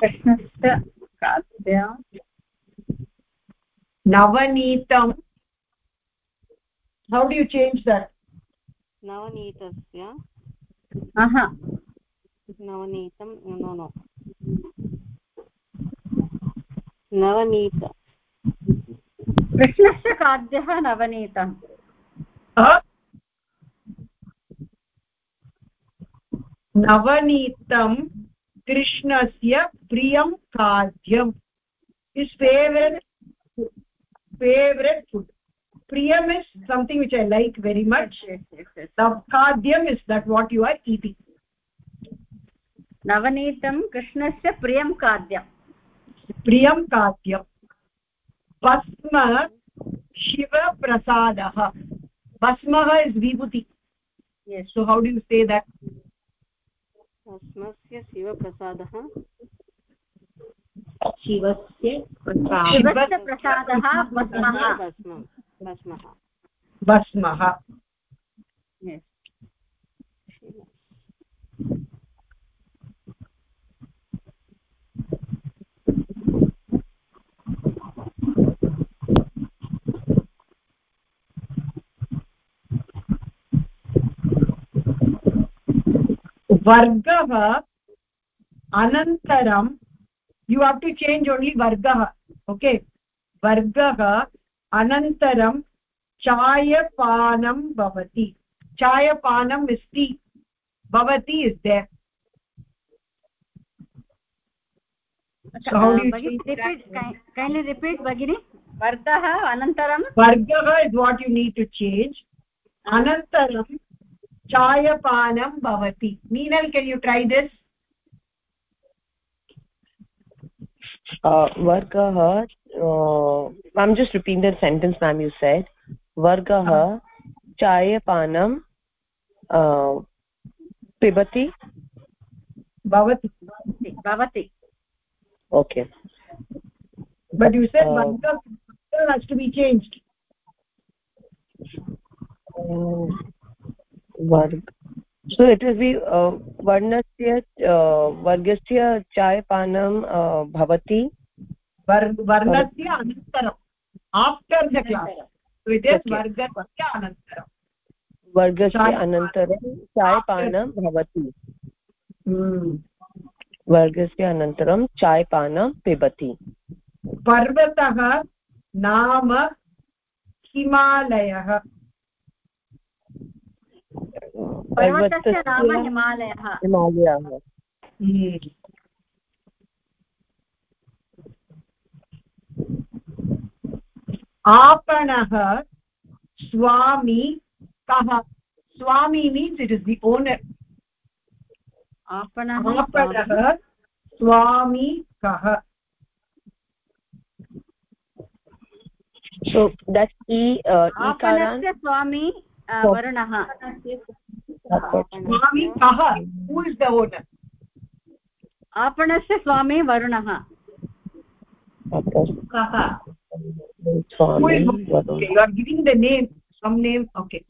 D: कृष्णस्य खाद्य
A: navanitam how do you change that
B: navanitasya
D: aha
B: navanitam no no Navneet
D: कृष्णस्य खाद्यः नवनीतम्।
A: नवनीतं कृष्णस्य प्रियं खाद्यम्। Is favourite favourite food प्रियम् is something which I like very much खाद्यम् is that what you are इति
D: नवनीतं कृष्णस्य प्रियं खाद्यं
A: प्रियं खाद्यम् भस्म शिवप्रसादः। भस्मः is
D: vibhuti.
A: So how do you say that?
B: अस्मस्य शिवप्रसादः।
C: शिवस्य
D: शिवस्य प्रसादः भस्मः।
B: भस्मं।
A: वर्गः अनन्तरं you have to change only वर्गः ओके वर्गः अनन्तरं चायपानं भवति चायपानम् अस्ति भवति is there So how do you
D: भगिनी
A: change that?
D: repeat kindly repeat भगिनी वर्गः अनन्तरं
A: वर्गः is what you need to change अनन्तरं चायपानं भवति Meenal can you try this
E: uh, uh, i'm just repeating the sentence ma'am you said vargah chayapanam uh, pibati
A: भवति
D: भवति
E: okay
A: but you said
E: Uh,
A: varga has to be changed
E: um, वर्ग। सो
A: it is बि वर्णस्य वर्गस्य चायपानं भवति वर्णस्य अनन्तरम्
E: after
A: the class
E: वर्गस्य अनन्तरं चायपानं भवति वर्गस्य अनन्तरं चायपानं पिबति
A: पर्वतः नाम हिमालयः
D: पर्वतस्य नाम हिमालयः।
E: हिमालयः।
A: Hmm. आपणः स्वामी कः? स्वामी means it is the owner
D: आपणः
A: आपणः स्वामी। कः?
E: So that's e uh, ikaran?
D: आपणस्य स्वामी अ,
E: So-
D: वरुणः
A: स्वामी कः हू इस् द ओनर्
D: आपणस्य स्वामी वरुणः
C: कः
A: who
E: swami
A: is okay, you are giving the name some name okay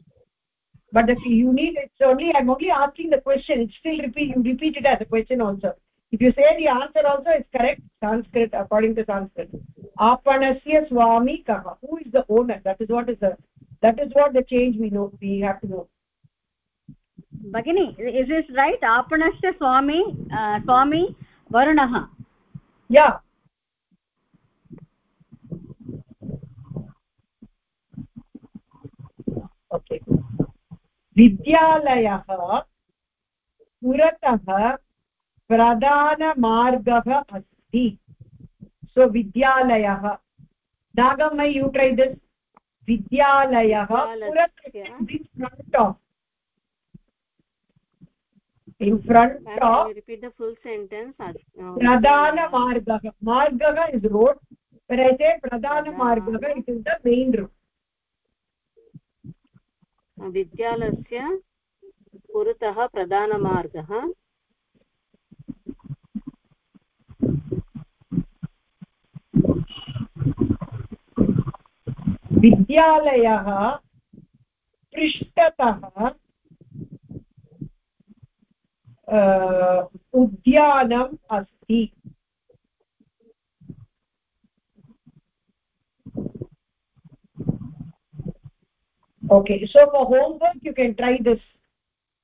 A: but if you need it's only i'm only asking the question it's still repeat you repeat it as a question also if you say the answer also it's correct sanskrit according to sanskrit apanasya swami kah who is the owner that is what is the that is what the change we know we have to know.
D: भगिनी is is right आपणस्य स्वामी अ, स्वामी वरुणः
A: yeah. Okay. विद्यालयः पुरतः प्रधानमार्गः अस्ति सो विद्यालयः नागमै यु try this विद्यालयः इन्फ्रण्ट् of in front प्रधानमार्गः मार्गः इस् रोड् प्रेते प्रधानमार्गः इट् द मेन् रोड्
B: विद्यालयस्य पुरतः प्रधानमार्गः
A: विद्यालयः पृष्ठतः उद्यानम् अस्ति। Okay so for homework you can try this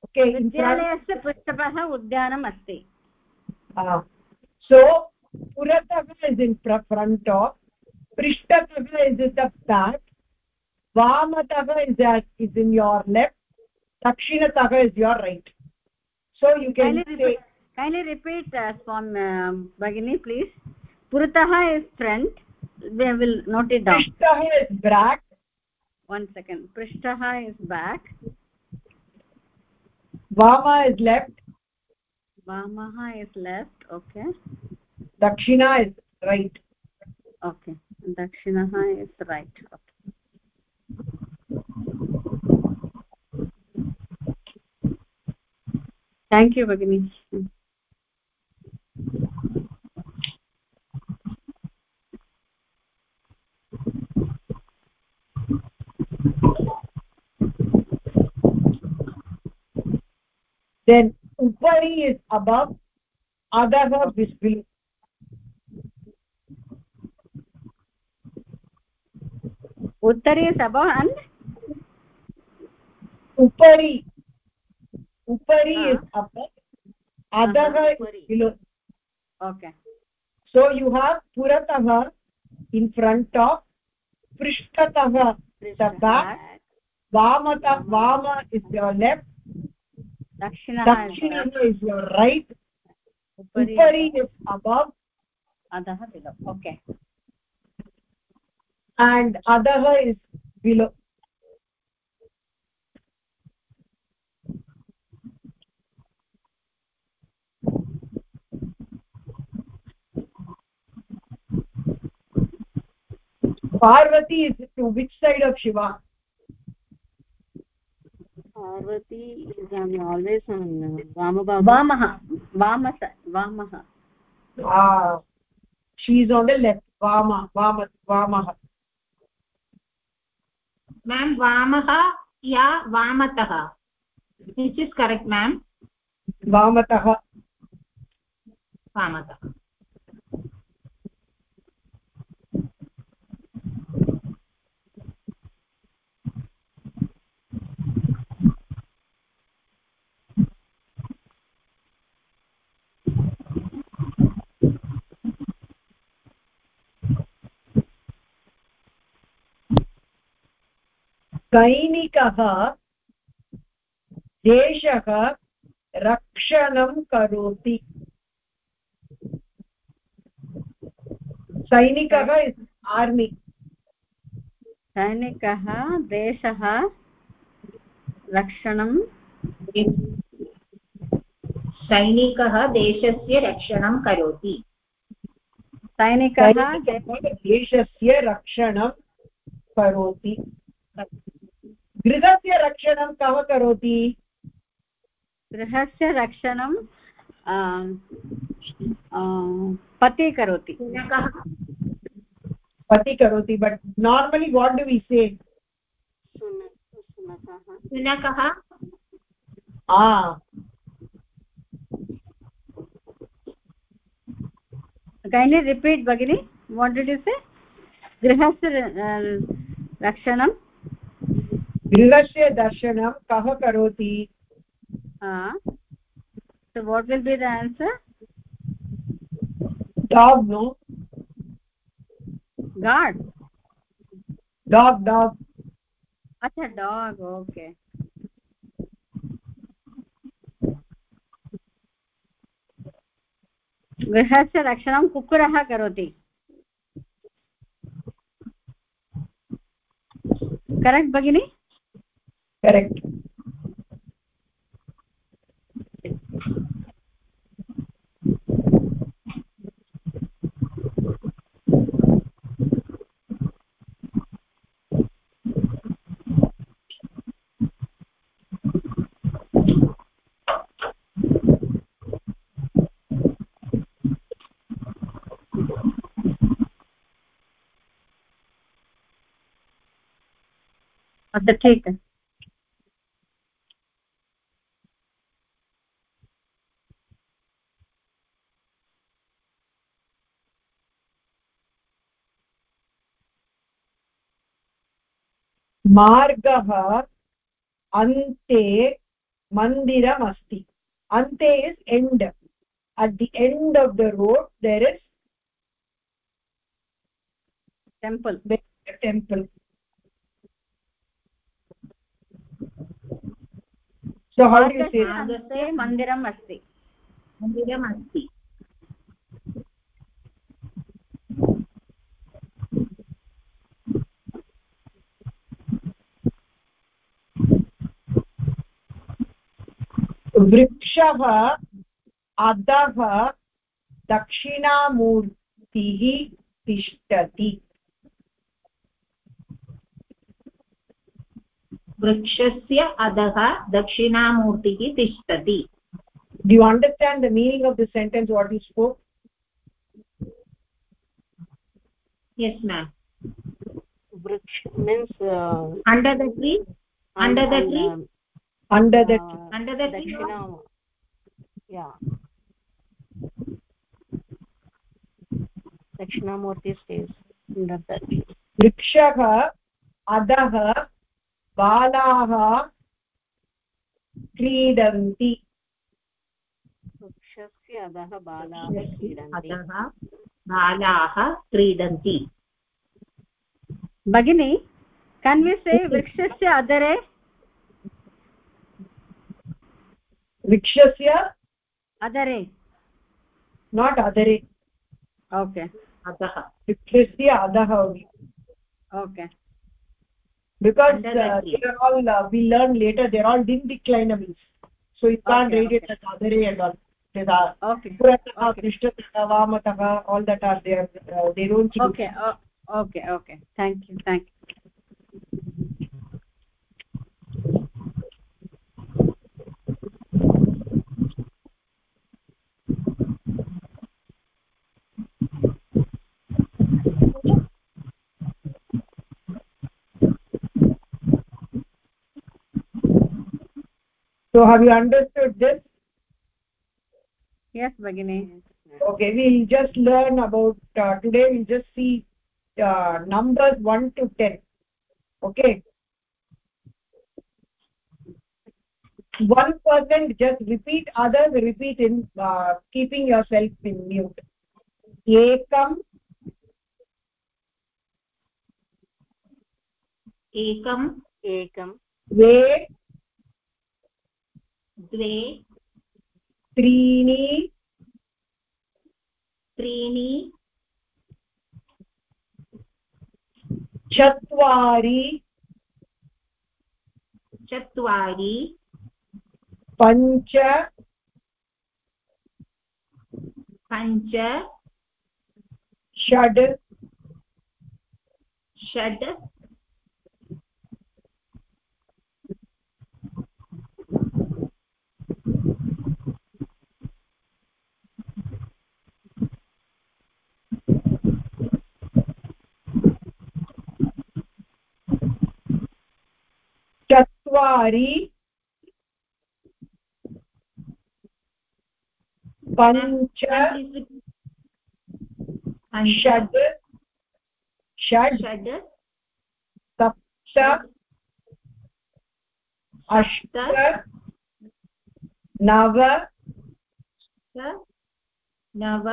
A: okay
D: विद्यालयस्य पृष्ठतः उद्यानम् अस्ति।
A: सो पुरतः इस् इन् फ्रण्ट् आफ् पृष्ठतः is in the vamatah is at is in your left dakshinatah is your right. So you can
D: kindly repeat, kindly repeat uh, from uh, bagini please. Puratah is front we will note it down.
A: Prishtah is back.
D: One second. Prishtah is back.
A: Vama is left.
D: Vamah is left okay.
A: Dakshina is right.
D: Okay. Dakshinah is right okay. Thank you bagini
A: then upari is above adha is below
D: उत्तरे
A: सबन् उपरि। उपरि अधः okay so you have पुरतः in front of पृष्ठतः वामत वाम
D: is your
A: left दक्षिण दक्षिण इस्
D: योर्
A: रैट् उपरि इस्
D: अबव् अधः okay
A: and adha is below. Parvati is to which side of shiva?
B: Parvati is on always on uh, vamabhaga
D: vamah vamas vamah
A: ah. She is on the left. Vama vama vamah
C: ma'am vamah ya vamatah which is correct ma'am
A: vamatah
C: vamatah
A: सैनिकः देशः रक्षणं करोति। सैनिकः army.
D: सैनिकः देशः रक्षणं
C: सैनिकः देशस्य रक्षणं करोति।
D: सैनिकः
A: देशस्य रक्षणं करोति। गृहस्य रक्षणं कः करोति?
D: गृहस्य रक्षणं पति करोति।
A: पति करोति but normally what do we say
B: शुनकः।
D: kindly repeat bagini? What did you say? गृहस्य रक्षणं।
A: लिङ्गस्य दर्शनं कः करोति? वाट्
D: अच्छा डाग् ओके गृहस्य रक्षणं कुक्कुरः करोति। करेक्ट् भगिनी?
A: करेक्ट्
D: अच्छा ठीक है
A: मार्गः अन्ते मन्दिरमस्ति. अन्ते is end at the end of the road there is
D: temple
A: temple so how do you say
D: मार्गस्य मन्दिरम् अस्ति
C: मन्दिरम् अस्ति
A: वृक्ष अध दक्षिणामूर्तिः तिष्ठति।
C: वृक्षस्य अधः दक्षिणामूर्तिः तिष्ठति।
A: Do understand the meaning of the sentence what is for
C: yes ma'am
B: वृक्ष means
C: under the tree under the tree
A: under the
C: under the tree
B: दक्षिणा या दक्षिणामूर्ति स्टेस् इण्डर् द
A: वृक्षः अधः बालाः क्रीडन्ति
B: वृक्षस्य अधः बालाः
C: अधः बालाः क्रीडन्ति
D: भगिनी कन् वि से वृक्षस्य अधरे
A: वृक्षस्य
D: अधरे
A: नाट् अधरे
D: ओके
C: अधः
A: वृक्षस्य अधः.
D: Okay
A: because
C: Under the
A: uh,
C: tree.
A: they are all uh, we learn later they're all dim declinable so you can't
D: Okay,
A: read it as adhare and all There's a-
D: okay
A: puratah
D: Okay.
A: prishthatah vamatah all that are there uh, they don't change.
D: Okay okay okay thank you thank you
A: so have you understood this
D: yes भगिनी
A: okay we'll just learn about uh, today we'll just see uh, numbers 1 to 10 okay one person just repeat others repeat in uh, keeping yourself in mute ekam
C: एकं
B: एकं
A: द्वे
C: द्वे
A: त्रीणि
C: त्रीणि
A: चत्वारि
C: चत्वारि
A: पञ्च
C: पञ्च
A: षड्
C: षड्
A: चत्वारि पञ्च षड् षड्
C: षड्
A: सप्त अष्ट नव
C: नव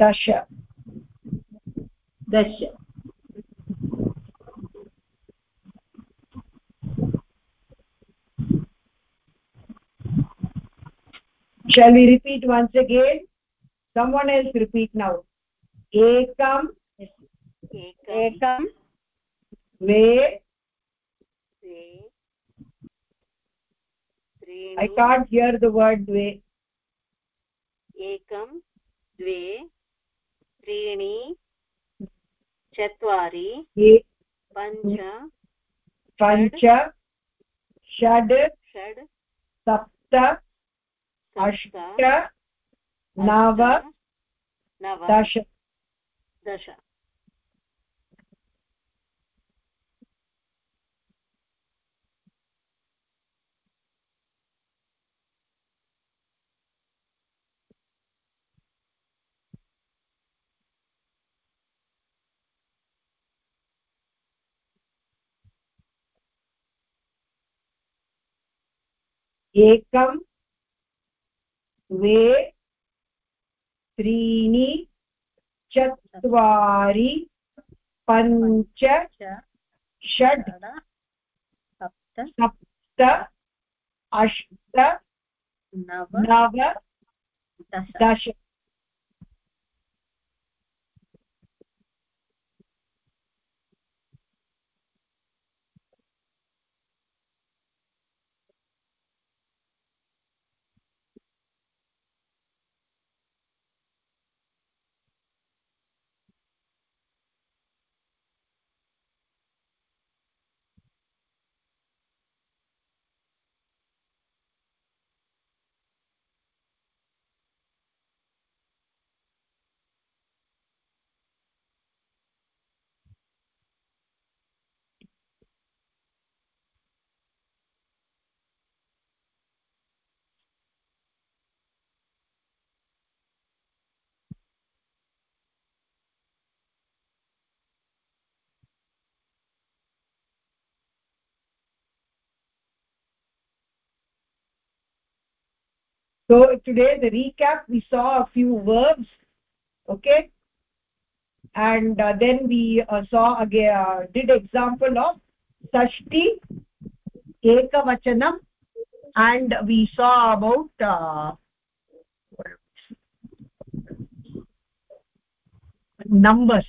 A: दश
C: दश
A: shall we repeat once again someone else repeat now ekam
B: एकं
D: एकं
A: द्वे
B: द्वे
A: i can't hear the word dve
B: एकं द्वे त्रीणि चत्वारि
A: ए
B: पञ्च
A: पञ्च षड्
B: षड्
A: सप्त
B: सप्त
A: अष्ट नव
B: नव
A: दश।
B: दश।
A: एकं द्वे त्रीणि चत्वारि पञ्च षड्
D: सप्त
A: सप्त अष्ट
D: नव
A: नव दश। So today the recap we saw a few verbs okay? And uh, then we uh, saw again uh, did example of sashti ekavachanam and we saw about uh, numbers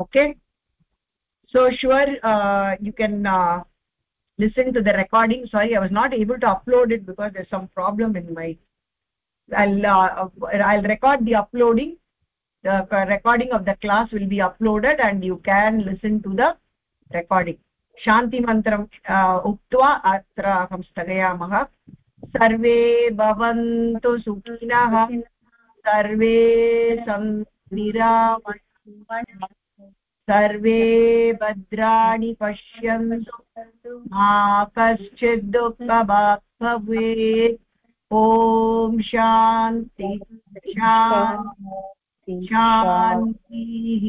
A: okay? So sure uh, you can uh, listen to the recording sorry i was not able to upload it because there's some problem in my i'll uh, i'll record the uploading the recording of the class will be uploaded and you can listen to the recording शान्ति मन्त्रम् उक्त्वा अत्र अहं स्थगयामः सर्वे भवन्तु सुखिनः सर्वे सन्निरामः सर्वे भद्राणि पश्यन्तु मा कश्चित् दुःखभाग् भवेत् ॐ शान्ति। शान्ति। शान्तिः।